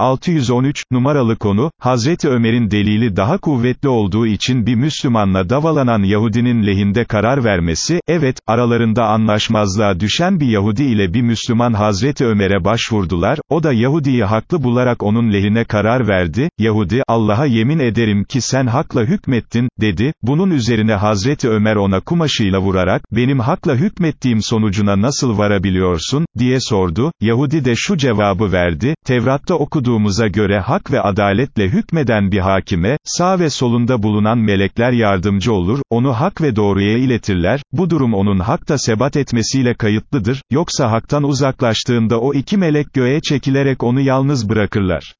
613, numaralı konu, Hazreti Ömer'in delili daha kuvvetli olduğu için bir Müslümanla davalanan Yahudinin lehinde karar vermesi, evet, aralarında anlaşmazlığa düşen bir Yahudi ile bir Müslüman Hazreti Ömer'e başvurdular, o da Yahudi'yi haklı bularak onun lehine karar verdi, Yahudi, Allah'a yemin ederim ki sen hakla hükmettin, dedi, bunun üzerine Hazreti Ömer ona kumaşıyla vurarak, benim hakla hükmettiğim sonucuna nasıl varabiliyorsun, diye sordu, Yahudi de şu cevabı verdi, Tevrat'ta okuduğumuza göre hak ve adaletle hükmeden bir hakime, sağ ve solunda bulunan melekler yardımcı olur, onu hak ve doğruya iletirler, bu durum onun hakta sebat etmesiyle kayıtlıdır, yoksa haktan uzaklaştığında o iki melek göğe çekilerek onu yalnız bırakırlar.